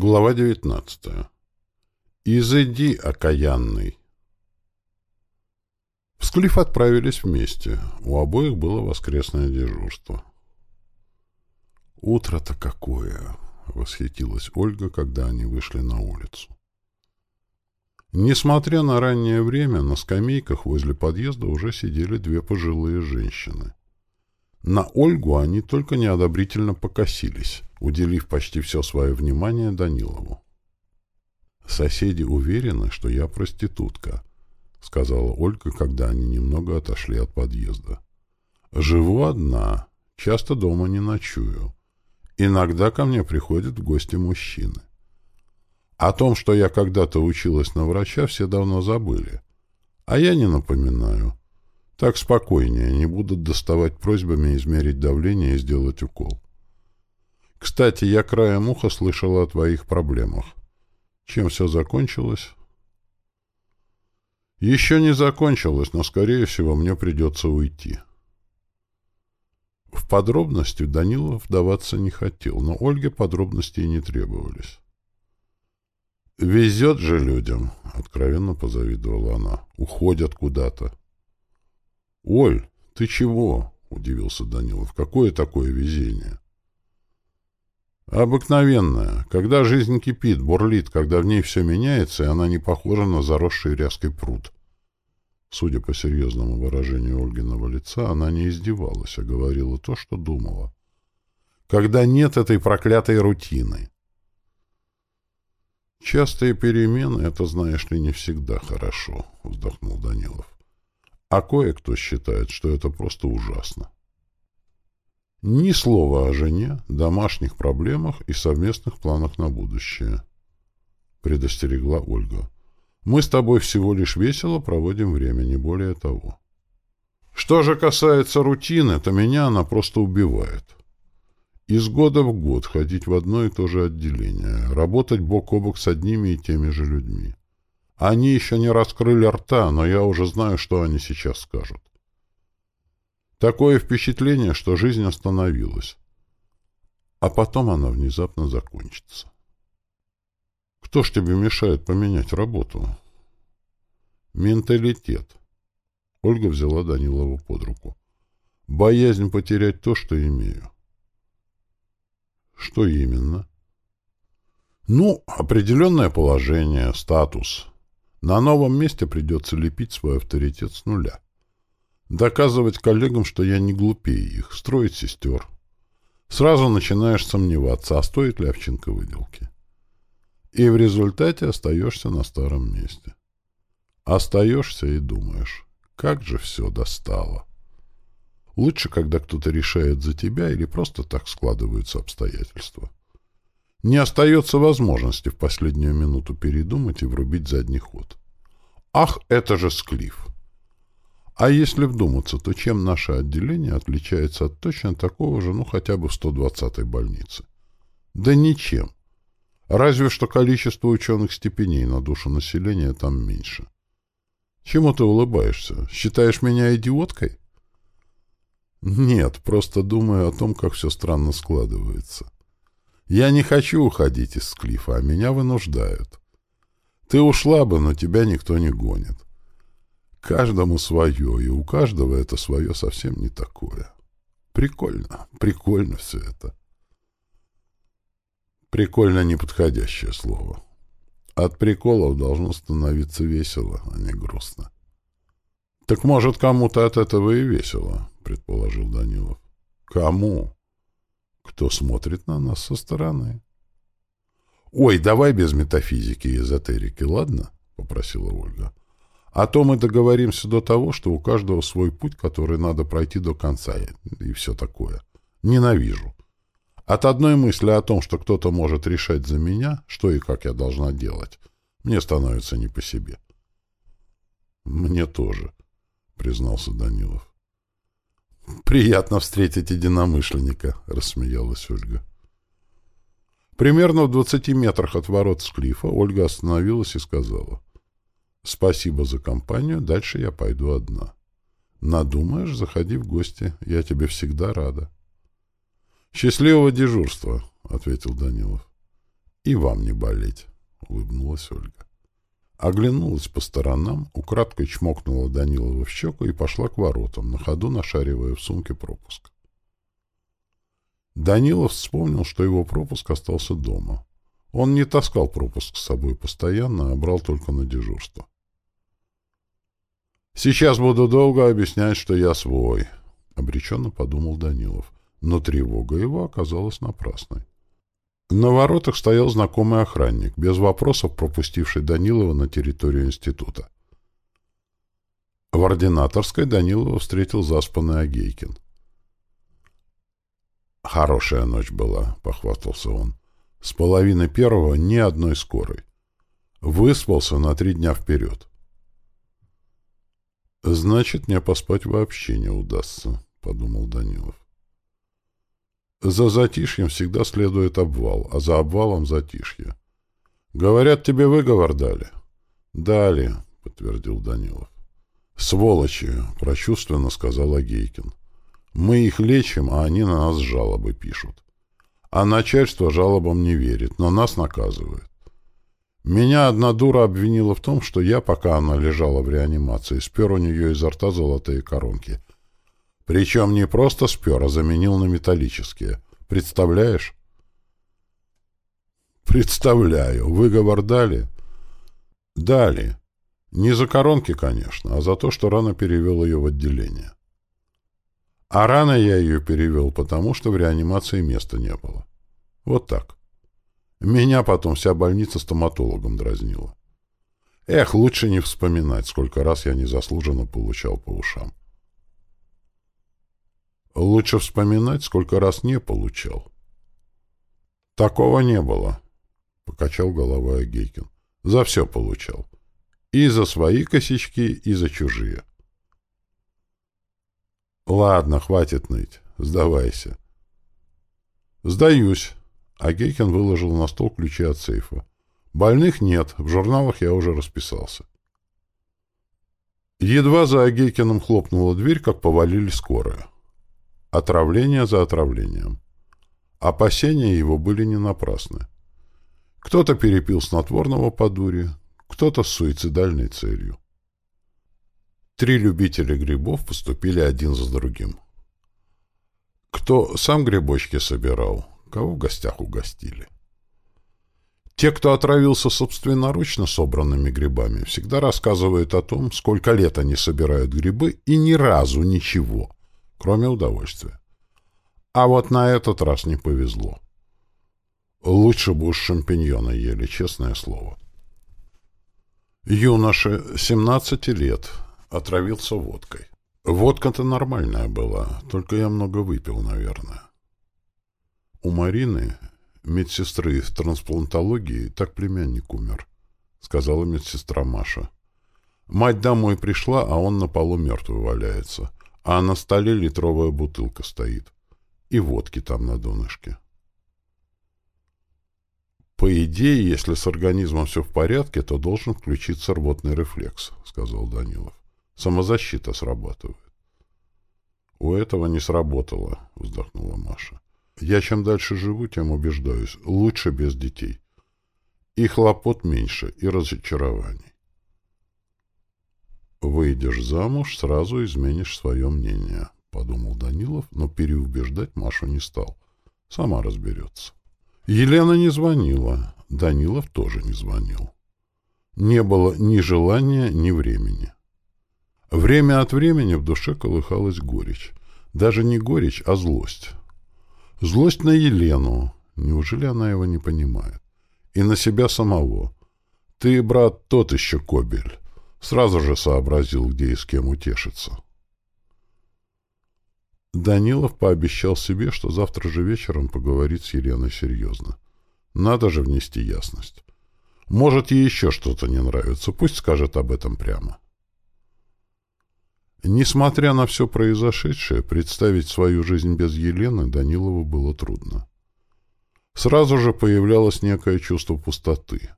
Глава 19. «Изыди, окаянный!» В Склиф отправились вместе. У обоих было воскресное дежурство. «Утро-то какое!» — восхитилась Ольга, когда они вышли на улицу. Несмотря на раннее время, на скамейках возле подъезда уже сидели две пожилые женщины. На Ольгу они только неодобрительно покосились уделив почти все свое внимание Данилову. «Соседи уверены, что я проститутка», — сказала Ольга, когда они немного отошли от подъезда. «Живу одна, часто дома не ночую. Иногда ко мне приходят в гости мужчины. О том, что я когда-то училась на врача, все давно забыли. А я не напоминаю. Так спокойнее, не будут доставать просьбами измерить давление и сделать укол. Кстати, я краем уха слышала о твоих проблемах. Чем все закончилось? Еще не закончилось, но, скорее всего, мне придется уйти. В подробности Данилов вдаваться не хотел, но Ольге подробностей не требовались. «Везет же людям!» — откровенно позавидовала она. «Уходят куда-то». «Оль, ты чего?» — удивился Данилов. «Какое такое везение?» Обыкновенная, когда жизнь кипит, бурлит, когда в ней все меняется, и она не похожа на заросший ряской пруд. Судя по серьезному выражению Ольгиного лица, она не издевалась, а говорила то, что думала. Когда нет этой проклятой рутины. «Частые перемены — это, знаешь ли, не всегда хорошо», — вздохнул Данилов. «А кое-кто считает, что это просто ужасно». Ни слова о жене, домашних проблемах и совместных планах на будущее. Предостерегла Ольга. Мы с тобой всего лишь весело проводим время, не более того. Что же касается рутины, то меня она просто убивает. Из года в год ходить в одно и то же отделение, работать бок о бок с одними и теми же людьми. Они еще не раскрыли рта, но я уже знаю, что они сейчас скажут. Такое впечатление, что жизнь остановилась. А потом она внезапно закончится. Кто ж тебе мешает поменять работу? Менталитет. Ольга взяла Данилову под руку. Боязнь потерять то, что имею. Что именно? Ну, определенное положение, статус. На новом месте придется лепить свой авторитет с нуля. Доказывать коллегам, что я не глупее их, строить сестер. Сразу начинаешь сомневаться, а стоит ли овчинка выделки. И в результате остаешься на старом месте. Остаешься и думаешь, как же все достало. Лучше, когда кто-то решает за тебя или просто так складываются обстоятельства. Не остается возможности в последнюю минуту передумать и врубить задний ход. Ах, это же склиф! А если вдуматься, то чем наше отделение отличается от точно такого же, ну, хотя бы в 120-й больнице? Да ничем. Разве что количество ученых степеней на душу населения там меньше. Чему ты улыбаешься? Считаешь меня идиоткой? Нет, просто думаю о том, как все странно складывается. Я не хочу уходить из Склифа, а меня вынуждают. Ты ушла бы, но тебя никто не гонит. Каждому свое, и у каждого это свое совсем не такое. Прикольно, прикольно все это. Прикольно неподходящее слово. От приколов должно становиться весело, а не грустно. Так может, кому-то от этого и весело, предположил Данилов. Кому? Кто смотрит на нас со стороны? Ой, давай без метафизики и эзотерики, ладно? попросила Ольга. А то мы договоримся до того, что у каждого свой путь, который надо пройти до конца, и все такое. Ненавижу. От одной мысли о том, что кто-то может решать за меня, что и как я должна делать, мне становится не по себе. Мне тоже, признался Данилов. Приятно встретить единомышленника, рассмеялась Ольга. Примерно в двадцати метрах от ворот Склифа Ольга остановилась и сказала — Спасибо за компанию, дальше я пойду одна. Надумаешь, заходи в гости, я тебе всегда рада. Счастливого дежурства, ответил Данилов. И вам не болеть, — улыбнулась Ольга. Оглянулась по сторонам, украдкой чмокнула Данилова в щеку и пошла к воротам, на ходу нашаривая в сумке пропуск. Данилов вспомнил, что его пропуск остался дома. Он не таскал пропуск с собой постоянно, а брал только на дежурство. «Сейчас буду долго объяснять, что я свой», — обреченно подумал Данилов. Но тревога его оказалась напрасной. На воротах стоял знакомый охранник, без вопросов пропустивший Данилова на территорию института. В ординаторской Данилова встретил заспанный Агейкин. «Хорошая ночь была», — похвастался он. «С половины первого ни одной скорой. Выспался на три дня вперед». «Значит, мне поспать вообще не удастся», — подумал Данилов. За затишьем всегда следует обвал, а за обвалом затишье. Говорят, тебе выговор дали. Дали, подтвердил Данилов. Сволочи, прочувственно сказал Агейкин. Мы их лечим, а они на нас жалобы пишут. А начальство жалобам не верит, но нас наказывает. Меня одна дура обвинила в том, что я, пока она лежала в реанимации, спер у нее изо рта золотые коронки. Причем не просто спер, а заменил на металлические. Представляешь? Представляю. Выговор дали? Дали. Не за коронки, конечно, а за то, что рано перевел ее в отделение. А рано я ее перевел, потому что в реанимации места не было. Вот так. Меня потом вся больница стоматологом дразнила. Эх, лучше не вспоминать, сколько раз я незаслуженно получал по ушам. Лучше вспоминать, сколько раз не получал. Такого не было, — покачал головой Агейкин. За все получал. И за свои косячки, и за чужие. Ладно, хватит ныть. Сдавайся. Сдаюсь. Агейкин выложил на стол ключи от сейфа. Больных нет, в журналах я уже расписался. Едва за Агейкиным хлопнула дверь, как повалили скорые. Отравление за отравлением. Опасения его были не напрасны. Кто-то перепил снотворного по дуре, кто-то с суицидальной целью. Три любителя грибов поступили один за другим. Кто сам грибочки собирал, кого в гостях угостили. Те, кто отравился собственноручно собранными грибами, всегда рассказывают о том, сколько лет они собирают грибы и ни разу ничего – кроме удовольствия. А вот на этот раз не повезло. Лучше бы уж шампиньоны ели, честное слово. Юноша, 17 лет, отравился водкой. Водка-то нормальная была, только я много выпил, наверное. У Марины, медсестры в трансплантологии, так племянник умер, сказала медсестра Маша. Мать домой пришла, а он на полу мертвый валяется а на столе литровая бутылка стоит. И водки там на донышке. «По идее, если с организмом все в порядке, то должен включиться рвотный рефлекс», — сказал Данилов. «Самозащита срабатывает». «У этого не сработало», — вздохнула Маша. «Я чем дальше живу, тем убеждаюсь. Лучше без детей. И хлопот меньше, и разочарований. «Выйдешь замуж, сразу изменишь свое мнение», — подумал Данилов, но переубеждать Машу не стал. Сама разберется. Елена не звонила, Данилов тоже не звонил. Не было ни желания, ни времени. Время от времени в душе колыхалась горечь. Даже не горечь, а злость. Злость на Елену. Неужели она его не понимает? И на себя самого. Ты, брат, тот еще кобель. Сразу же сообразил, где и с кем утешиться. Данилов пообещал себе, что завтра же вечером поговорит с Еленой серьезно. Надо же внести ясность. Может, ей еще что-то не нравится, пусть скажет об этом прямо. Несмотря на все произошедшее, представить свою жизнь без Елены Данилову было трудно. Сразу же появлялось некое чувство пустоты.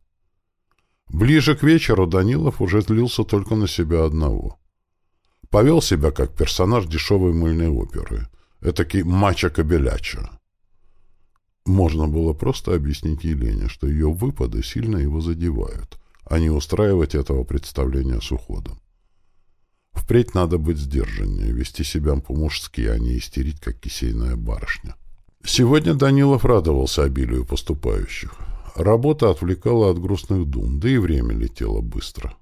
Ближе к вечеру Данилов уже злился только на себя одного. Повел себя как персонаж дешевой мыльной оперы. Этакий мачо-кобелячо. Можно было просто объяснить Елене, что ее выпады сильно его задевают, а не устраивать этого представления с уходом. Впредь надо быть сдержаннее, вести себя по-мужски, а не истерить, как кисейная барышня. Сегодня Данилов радовался обилию поступающих. Работа отвлекала от грустных дум, да и время летело быстро.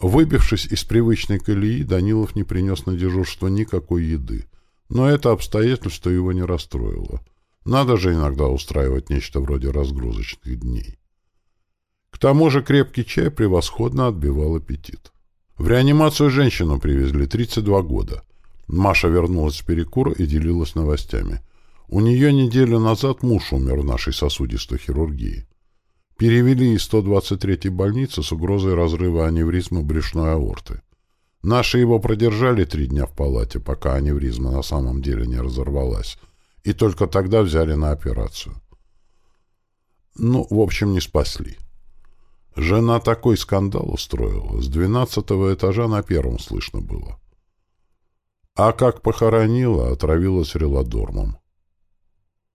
Выбившись из привычной колеи, Данилов не принес на дежурство никакой еды, но это обстоятельство его не расстроило. Надо же иногда устраивать нечто вроде разгрузочных дней. К тому же крепкий чай превосходно отбивал аппетит. В реанимацию женщину привезли 32 года. Маша вернулась с перекура и делилась новостями. У нее неделю назад муж умер в нашей сосудистой хирургии. Перевели из 123-й больницы с угрозой разрыва аневризмы брюшной аорты. Наши его продержали три дня в палате, пока аневризма на самом деле не разорвалась, и только тогда взяли на операцию. Ну, в общем, не спасли. Жена такой скандал устроила. С двенадцатого этажа на первом слышно было. А как похоронила, отравилась релодормом.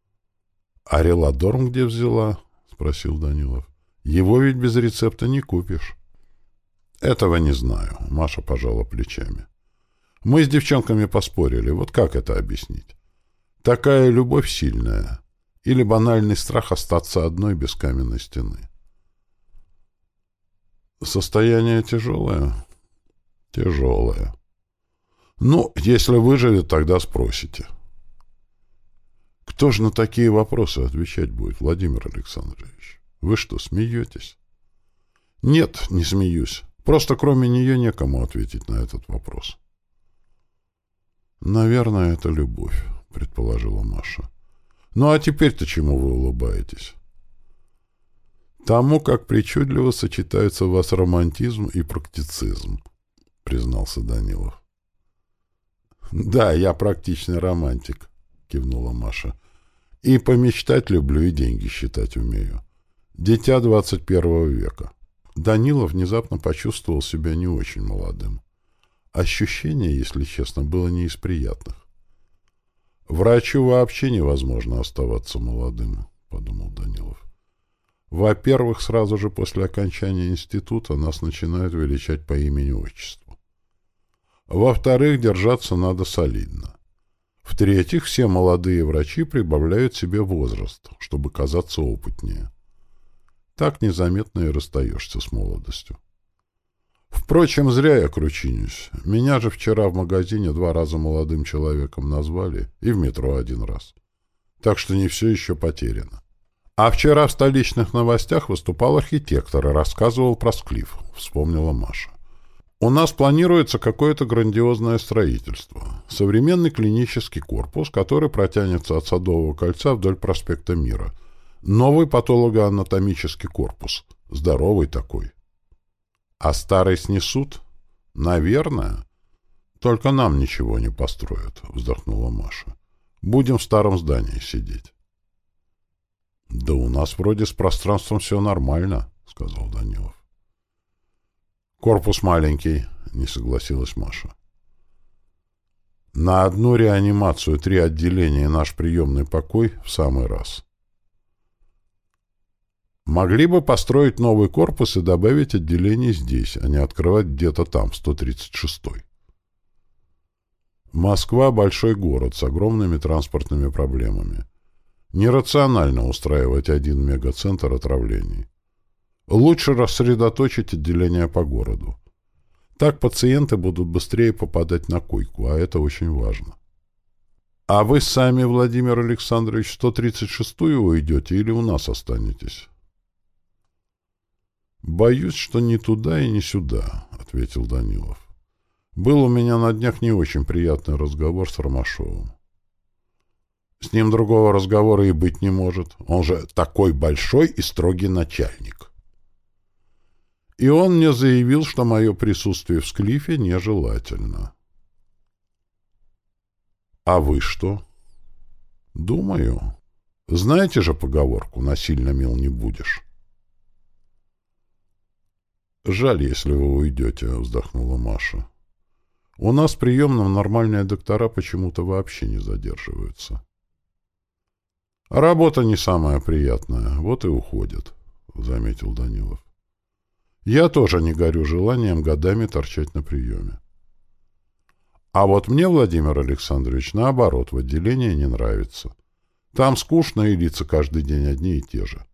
— А релодорм где взяла? — спросил Данилов. — Его ведь без рецепта не купишь. — Этого не знаю, — Маша пожала плечами. — Мы с девчонками поспорили. Вот как это объяснить? Такая любовь сильная. Или банальный страх остаться одной без каменной стены. Состояние тяжелое? Тяжелое. Ну, если выживет, тогда спросите. Кто же на такие вопросы отвечать будет, Владимир Александрович? Вы что, смеетесь? Нет, не смеюсь. Просто кроме нее некому ответить на этот вопрос. Наверное, это любовь, предположила Маша. Ну а теперь-то чему вы улыбаетесь? Тому, как причудливо сочетаются у вас романтизм и практицизм, признался Данилов. Да, я практичный романтик, кивнула Маша. И помечтать люблю, и деньги считать умею. Дитя двадцать первого века. Данилов внезапно почувствовал себя не очень молодым. Ощущение, если честно, было не из приятных. «Врачу вообще невозможно оставаться молодым», — подумал Данилов. Во-первых, сразу же после окончания института нас начинают величать по имени-отчеству. Во-вторых, держаться надо солидно. В-третьих, все молодые врачи прибавляют себе возраст, чтобы казаться опытнее. Так незаметно и расстаешься с молодостью. Впрочем, зря я кручинюсь. Меня же вчера в магазине два раза молодым человеком назвали и в метро один раз. Так что не все еще потеряно. А вчера в столичных новостях выступал архитектор и рассказывал про склиф, вспомнила Маша. У нас планируется какое-то грандиозное строительство. Современный клинический корпус, который протянется от Садового кольца вдоль проспекта Мира. Новый патологоанатомический корпус. Здоровый такой. А старый снесут? Наверное. Только нам ничего не построят, вздохнула Маша. Будем в старом здании сидеть. «Да у нас вроде с пространством все нормально», — сказал Данилов. «Корпус маленький», — не согласилась Маша. «На одну реанимацию три отделения наш приемный покой в самый раз». Могли бы построить новый корпус и добавить отделение здесь, а не открывать где-то там, 136-й. Москва — большой город с огромными транспортными проблемами. Нерационально устраивать один мегацентр отравлений. Лучше рассредоточить отделения по городу. Так пациенты будут быстрее попадать на койку, а это очень важно. А вы сами, Владимир Александрович, 136-ю уйдете или у нас останетесь? Боюсь, что ни туда и ни сюда, ответил Данилов. Был у меня на днях не очень приятный разговор с Ромашовым. С ним другого разговора и быть не может. Он же такой большой и строгий начальник. И он мне заявил, что мое присутствие в Склифе нежелательно. А вы что? Думаю. Знаете же поговорку «насильно мил не будешь». «Жаль, если вы уйдете», — вздохнула Маша. «У нас в приемном нормальные доктора почему-то вообще не задерживаются». Работа не самая приятная, вот и уходит, — заметил Данилов. Я тоже не горю желанием годами торчать на приеме. А вот мне, Владимир Александрович, наоборот, в отделении не нравится. Там скучно и лица каждый день одни и те же.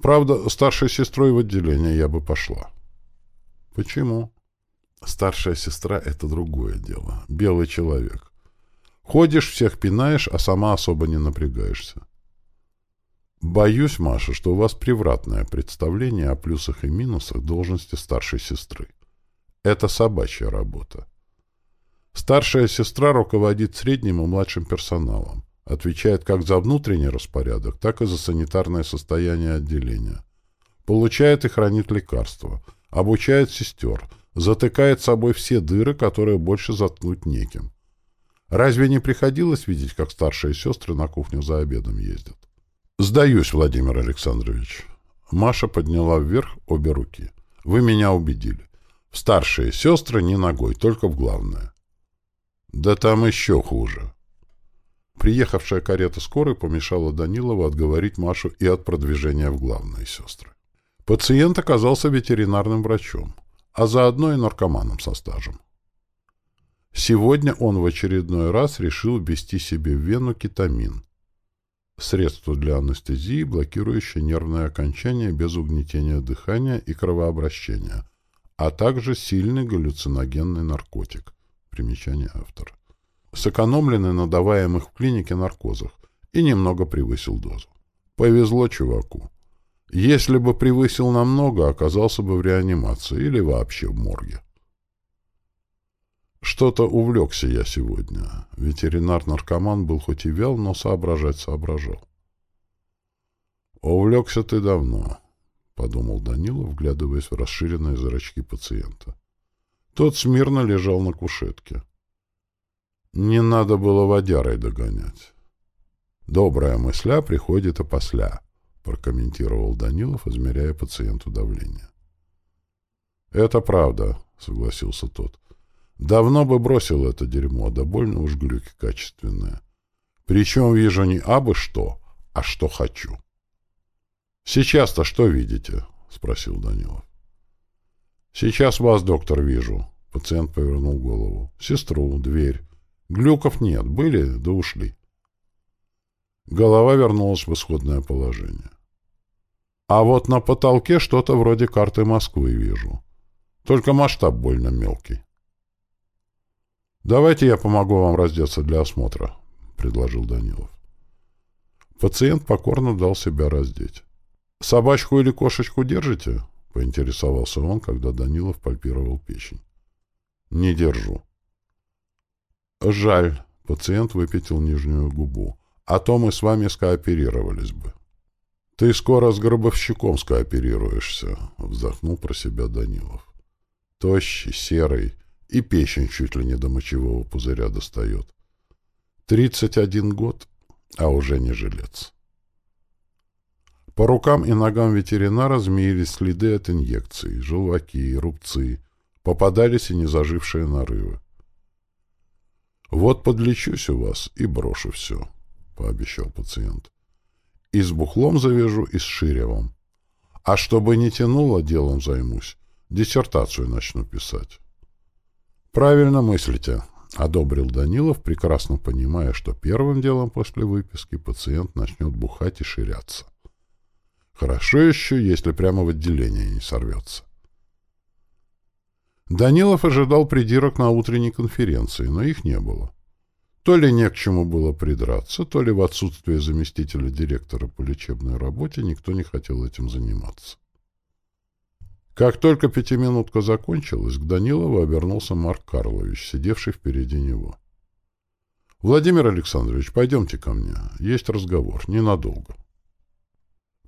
Правда, старшей сестрой в отделение я бы пошла. Почему? Старшая сестра — это другое дело. Белый человек. Ходишь, всех пинаешь, а сама особо не напрягаешься. Боюсь, Маша, что у вас превратное представление о плюсах и минусах должности старшей сестры. Это собачья работа. Старшая сестра руководит средним и младшим персоналом, отвечает как за внутренний распорядок, так и за санитарное состояние отделения. Получает и хранит лекарства, обучает сестер, затыкает собой все дыры, которые больше заткнуть неким. Разве не приходилось видеть, как старшие сестры на кухню за обедом ездят? Сдаюсь, Владимир Александрович. Маша подняла вверх обе руки. Вы меня убедили. Старшие сестры не ногой, только в главное. Да там еще хуже. Приехавшая карета скорой помешала Данилову отговорить Машу и от продвижения в главные сестры. Пациент оказался ветеринарным врачом, а заодно и наркоманом со стажем. Сегодня он в очередной раз решил ввести себе в вену кетамин, средство для анестезии, блокирующее нервное окончание без угнетения дыхания и кровообращения, а также сильный галлюциногенный наркотик. Примечание автора. Сэкономленный на даваемых в клинике наркозах и немного превысил дозу. Повезло чуваку. Если бы превысил намного, оказался бы в реанимации или вообще в морге. Что-то увлекся я сегодня. Ветеринар-наркоман был хоть и вял, но соображать соображал. «Увлекся ты давно», — подумал Данилов, вглядываясь в расширенные зрачки пациента. Тот смирно лежал на кушетке. Не надо было водярой догонять. «Добрая мысля приходит опосля», — прокомментировал Данилов, измеряя пациенту давление. «Это правда», — согласился тот. «Давно бы бросил это дерьмо, да больно уж глюки качественные. Причем вижу не абы что, а что хочу». «Сейчас-то что видите?» — спросил Данилов. «Сейчас вас, доктор, вижу». Пациент повернул голову. «Сестру, дверь. Глюков нет. Были, да ушли». Голова вернулась в исходное положение. «А вот на потолке что-то вроде карты Москвы вижу. Только масштаб больно мелкий». «Давайте я помогу вам раздеться для осмотра», — предложил Данилов. Пациент покорно дал себя раздеть. «Собачку или кошечку держите?» — поинтересовался он, когда Данилов пальпировал печень. — Не держу. — Жаль. Пациент выпятил нижнюю губу. — А то мы с вами скооперировались бы. — Ты скоро с гробовщиком скооперируешься, — вздохнул про себя Данилов. Тощий, серый, и печень чуть ли не до мочевого пузыря достает. Тридцать один год, а уже не жилец. По рукам и ногам ветеринара змеились следы от инъекций, желваки, рубцы, попадались и незажившие нарывы. «Вот подлечусь у вас и брошу все», — пообещал пациент. «И с бухлом завяжу, и с ширевом. А чтобы не тянуло, делом займусь. Диссертацию начну писать». «Правильно мыслите», — одобрил Данилов, прекрасно понимая, что первым делом после выписки пациент начнет бухать и ширяться. Хорошо еще, если прямо в отделение не сорвется. Данилов ожидал придирок на утренней конференции, но их не было. То ли не к чему было придраться, то ли в отсутствие заместителя директора по лечебной работе никто не хотел этим заниматься. Как только пятиминутка закончилась, к Данилову обернулся Марк Карлович, сидевший впереди него. — Владимир Александрович, пойдемте ко мне. Есть разговор. Ненадолго.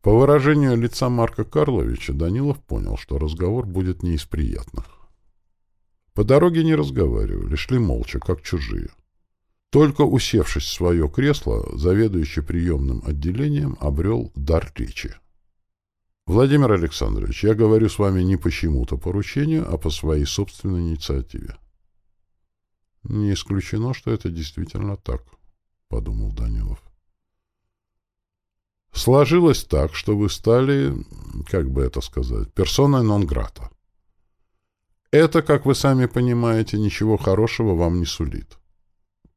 По выражению лица Марка Карловича Данилов понял, что разговор будет не из приятных. По дороге не разговаривали, шли молча, как чужие. Только усевшись в свое кресло, заведующий приемным отделением обрел дар речи. «Владимир Александрович, я говорю с вами не по чему-то поручению, а по своей собственной инициативе». «Не исключено, что это действительно так», — подумал Данилов. Сложилось так, что вы стали, как бы это сказать, персоной нон-грата. Это, как вы сами понимаете, ничего хорошего вам не сулит.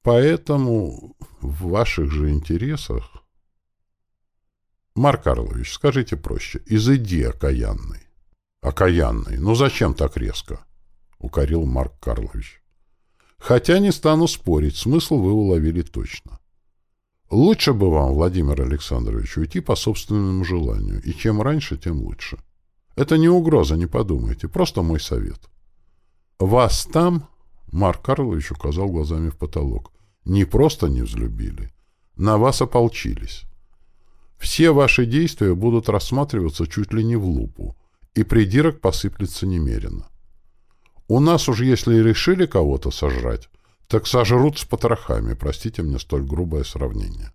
Поэтому в ваших же интересах... Марк Карлович, скажите проще, изыди окаянный. Окаянный, ну зачем так резко? Укорил Марк Карлович. Хотя не стану спорить, смысл вы уловили точно. Лучше бы вам, Владимир Александрович, уйти по собственному желанию, и чем раньше, тем лучше. Это не угроза, не подумайте, просто мой совет. Вас там, Марк Карлович указал глазами в потолок, не просто не взлюбили, на вас ополчились. Все ваши действия будут рассматриваться чуть ли не в лупу, и придирок посыплется немерено. У нас уж если и решили кого-то сожрать, так сожрут с потрохами, простите мне столь грубое сравнение.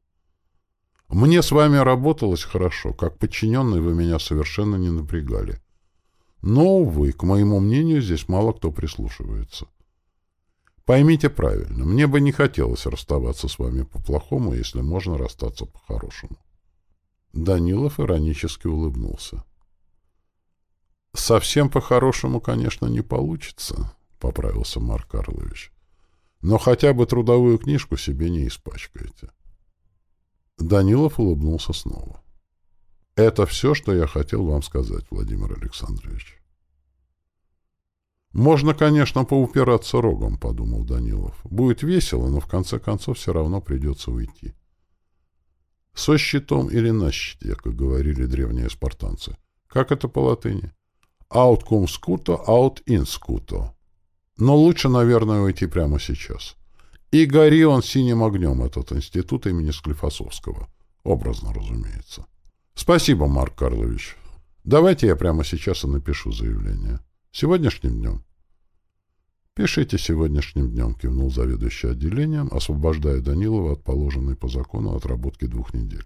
Мне с вами работалось хорошо, как подчиненный вы меня совершенно не напрягали. Но, увы, к моему мнению, здесь мало кто прислушивается. Поймите правильно, мне бы не хотелось расставаться с вами по-плохому, если можно расстаться по-хорошему. Данилов иронически улыбнулся. «Совсем по-хорошему, конечно, не получится», — поправился Марк Карлович но хотя бы трудовую книжку себе не испачкаете. Данилов улыбнулся снова. Это все, что я хотел вам сказать, Владимир Александрович. Можно, конечно, поупираться рогом, подумал Данилов. Будет весело, но в конце концов все равно придется уйти. Со щитом или на щите, как говорили древние спартанцы. Как это по латыни? Aut cum scuto, aut in scuto. Но лучше, наверное, уйти прямо сейчас. И гори он синим огнем, этот институт имени Склифосовского. Образно, разумеется. Спасибо, Марк Карлович. Давайте я прямо сейчас и напишу заявление. Сегодняшним днем? Пишите сегодняшним днем, кивнул заведующий отделением, освобождая Данилова от положенной по закону отработки двух недель.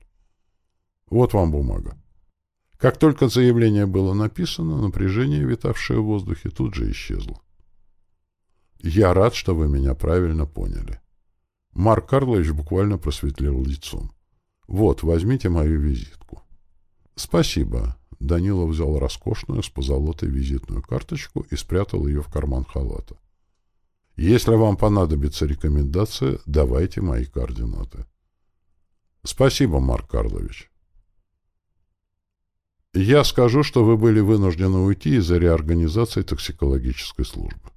Вот вам бумага. Как только заявление было написано, напряжение, витавшее в воздухе, тут же исчезло. Я рад, что вы меня правильно поняли. Марк Карлович буквально просветлел лицом. Вот, возьмите мою визитку. Спасибо. Данила взял роскошную с позолотой визитную карточку и спрятал ее в карман халата. Если вам понадобится рекомендация, давайте мои координаты. Спасибо, Марк Карлович. Я скажу, что вы были вынуждены уйти из-за реорганизации токсикологической службы.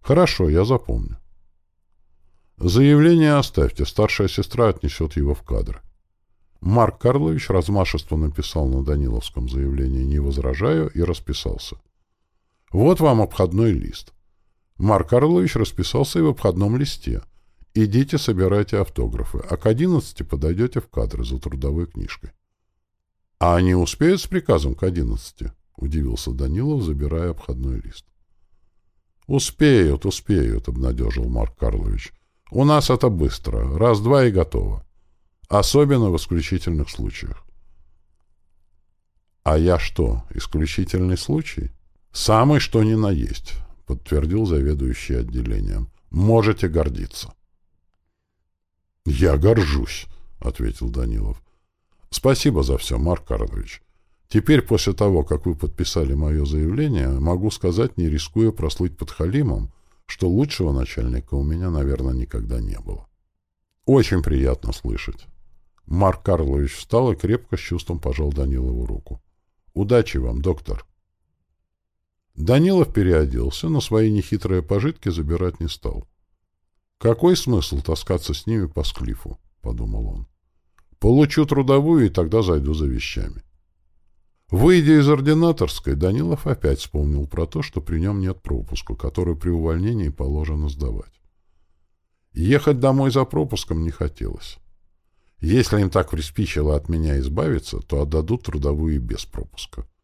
Хорошо, я запомню. Заявление оставьте, старшая сестра отнесет его в кадр. Марк Карлович размашисто написал на Даниловском заявлении «Не возражаю» и расписался. Вот вам обходной лист. Марк Карлович расписался и в обходном листе. Идите, собирайте автографы, а к одиннадцати подойдете в кадры за трудовой книжкой. — А они успеют с приказом к одиннадцати? — удивился Данилов, забирая обходной лист. «Успеют, успеют», — обнадежил Марк Карлович. «У нас это быстро. Раз-два и готово. Особенно в исключительных случаях». «А я что, исключительный случай?» «Самый что ни на есть», — подтвердил заведующий отделением. «Можете гордиться». «Я горжусь», — ответил Данилов. «Спасибо за все, Марк Карлович. Теперь, после того, как вы подписали мое заявление, могу сказать, не рискуя прослыть подхалимом, что лучшего начальника у меня, наверное, никогда не было. Очень приятно слышать. Марк Карлович встал и крепко с чувством пожал Данилову руку. Удачи вам, доктор. Данилов переоделся, но свои нехитрые пожитки забирать не стал. Какой смысл таскаться с ними по склифу, подумал он. Получу трудовую и тогда зайду за вещами. Выйдя из ординаторской, Данилов опять вспомнил про то, что при нем нет пропуска, который при увольнении положено сдавать. Ехать домой за пропуском не хотелось. Если им так приспичило от меня избавиться, то отдадут трудовую без пропуска, —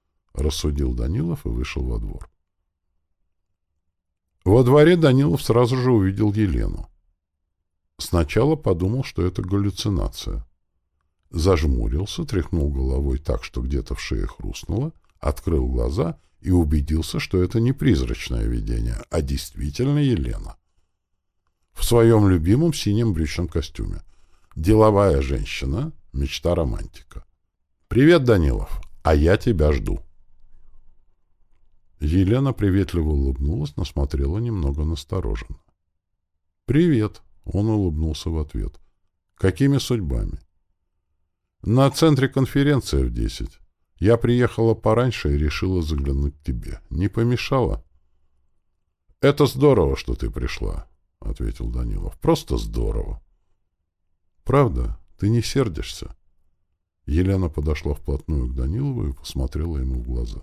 рассудил Данилов и вышел во двор. Во дворе Данилов сразу же увидел Елену. Сначала подумал, что это галлюцинация — зажмурился, тряхнул головой так, что где-то в шее хрустнуло, открыл глаза и убедился, что это не призрачное видение, а действительно Елена. В своем любимом синем брючном костюме. Деловая женщина, мечта романтика. «Привет, Данилов, а я тебя жду». Елена приветливо улыбнулась, но смотрела немного настороженно. «Привет», — он улыбнулся в ответ. «Какими судьбами?» «На центре конференция в десять. Я приехала пораньше и решила заглянуть к тебе. Не помешала?» «Это здорово, что ты пришла», — ответил Данилов. «Просто здорово». «Правда? Ты не сердишься?» Елена подошла вплотную к Данилову и посмотрела ему в глаза.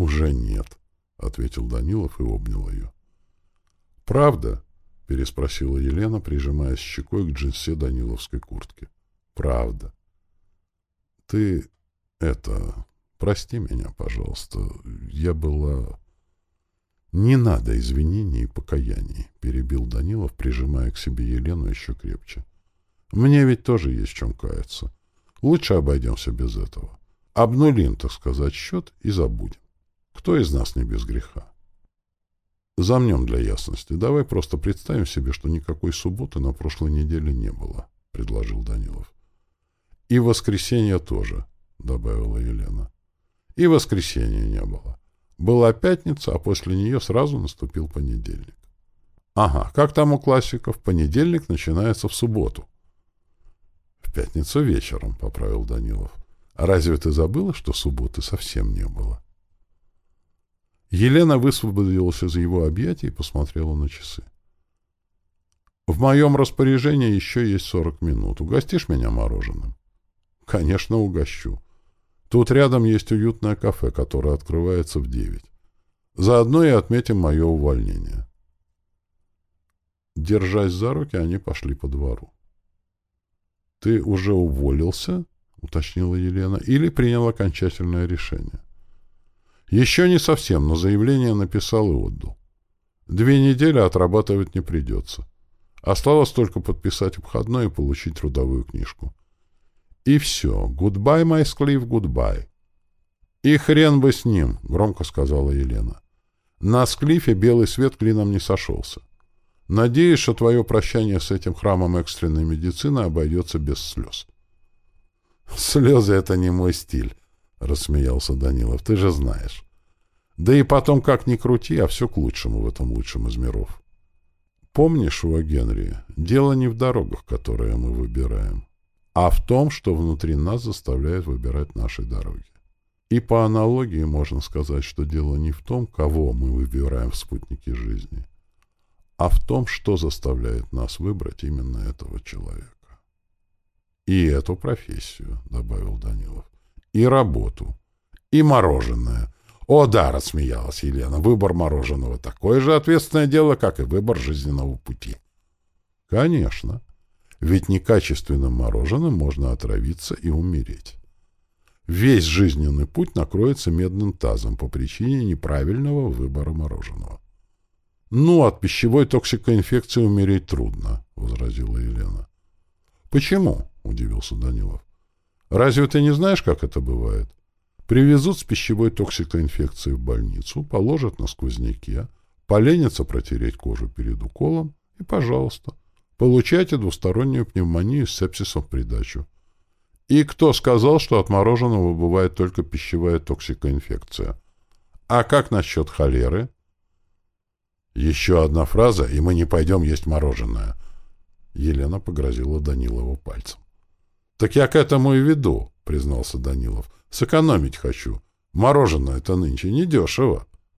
«Уже нет», — ответил Данилов и обнял ее. «Правда?» — переспросила Елена, прижимаясь щекой к джинсе Даниловской куртки. «Правда. Ты это... Прости меня, пожалуйста. Я была...» «Не надо извинений и покаяний», — перебил Данилов, прижимая к себе Елену еще крепче. «Мне ведь тоже есть чем каяться. Лучше обойдемся без этого. Обнулим, так сказать, счет и забудем. Кто из нас не без греха? Замнем для ясности. Давай просто представим себе, что никакой субботы на прошлой неделе не было, — предложил Данилов. И воскресенья тоже, — добавила Елена. И воскресенья не было. Была пятница, а после нее сразу наступил понедельник. Ага, как там у классиков, понедельник начинается в субботу. В пятницу вечером, — поправил Данилов. А разве ты забыла, что субботы совсем не было? Елена высвободилась из его объятий и посмотрела на часы. В моем распоряжении еще есть сорок минут. Угостишь меня мороженым? Конечно, угощу. Тут рядом есть уютное кафе, которое открывается в девять. Заодно и отметим мое увольнение. Держась за руки, они пошли по двору. — Ты уже уволился? — уточнила Елена. — Или принял окончательное решение? Еще не совсем, но заявление написал и отдал. Две недели отрабатывать не придется. Осталось только подписать обходной и получить трудовую книжку. И все. Goodbye, my Склиф, goodbye. И хрен бы с ним, громко сказала Елена. На Склифе белый свет клином не сошелся. Надеюсь, что твое прощание с этим храмом экстренной медицины обойдется без слез. Слезы — это не мой стиль. — рассмеялся Данилов. — Ты же знаешь. Да и потом, как ни крути, а все к лучшему в этом лучшем из миров. Помнишь, у Генри, дело не в дорогах, которые мы выбираем, а в том, что внутри нас заставляет выбирать наши дороги. И по аналогии можно сказать, что дело не в том, кого мы выбираем в спутнике жизни, а в том, что заставляет нас выбрать именно этого человека. И эту профессию, — добавил Данилов и работу, и мороженое. О да, рассмеялась Елена, выбор мороженого — такое же ответственное дело, как и выбор жизненного пути. Конечно, ведь некачественным мороженым можно отравиться и умереть. Весь жизненный путь накроется медным тазом по причине неправильного выбора мороженого. «Ну, от пищевой токсикоинфекции умереть трудно», — возразила Елена. «Почему?» — удивился Данилов. Разве ты не знаешь, как это бывает? Привезут с пищевой токсикоинфекцией в больницу, положат на сквозняке, поленятся протереть кожу перед уколом, и, пожалуйста, получайте двустороннюю пневмонию с сепсисом в придачу. И кто сказал, что от мороженого бывает только пищевая токсикоинфекция? А как насчет холеры? Еще одна фраза, и мы не пойдем есть мороженое. Елена погрозила Данилову пальцем. «Так я к этому и веду», — признался Данилов. «Сэкономить хочу. Мороженое это нынче недешево».